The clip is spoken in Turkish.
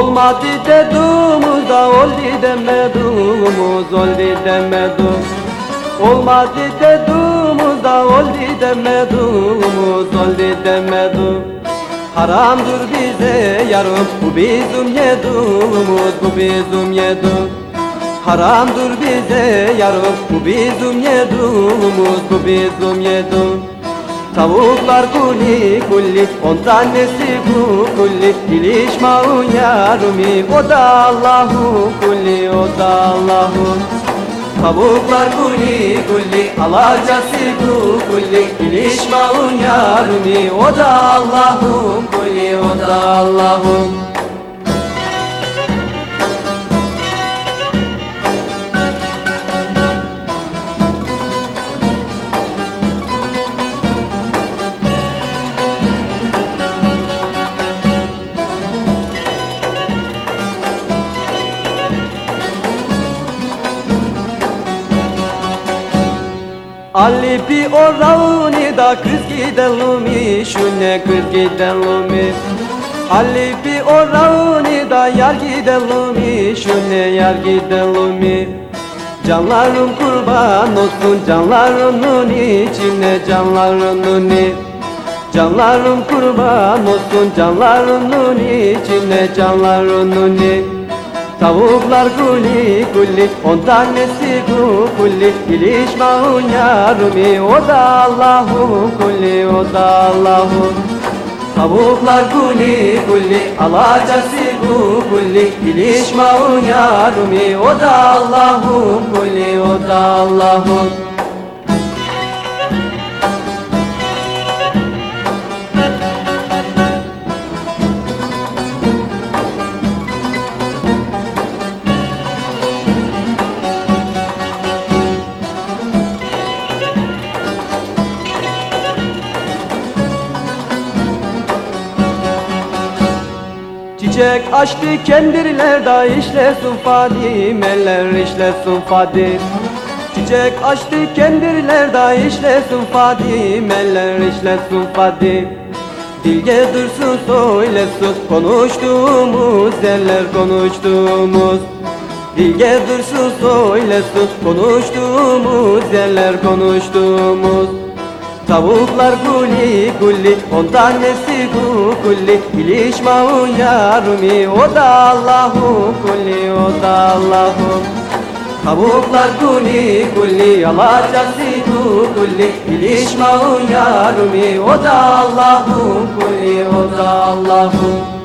Olmadı dediğimiz da oldu demediğimiz oldu demedim Olmadı dediğimiz da oldu demediğimiz oldu demedim Haramdır bize yarım bu bizim yediğimiz bu bizim yedim Haramdır bize yarım bu bizim yediğimiz bu bizim yedim Tavuklar kuli kulli on tanesi bu kulli? İlişmaun yarumi o da Allahu kulli o da Allahu. Tavuklar kuli kulli alacası bu kulli? İlişmaun yarumi o da Allahu kulli o da Allahu Alipi oravuni da kız gidelim şune kız gidelim Alipi oravuni da yar gidelim şune yar gidelim Canlarım kurban olsun canlarının içine canlarının Canlarım kurban olsun canlarının içine canlarının Tavuklar kuli kuli on tanesi gu kuli İlişmaun yarumi o da Allahu kuli o da Allahu. Tavuklar kuli kuli alacası gu kuli İlişmaun yarumi o da Allahu kuli o da Allahu Çiçek açtı kendirler da işlesin fadimeler işlesin fadim Çiçek açtı kendirler da işlesin fadimeler işlesin fadim Dilge dursun söylesin konuştuğumuz yerler konuştuğumuz. Dilge dursun söylesin konuştuğumuz yerler konuştuğumuz Tavuklar kuli kuli on tanesi gu kuli İlişmaun yarumi o da Allahu kuli o da Allahu. Tavuklar kuli kuli alacası gu kuli İlişmaun yarumi o da Allahu kuli o da Allahu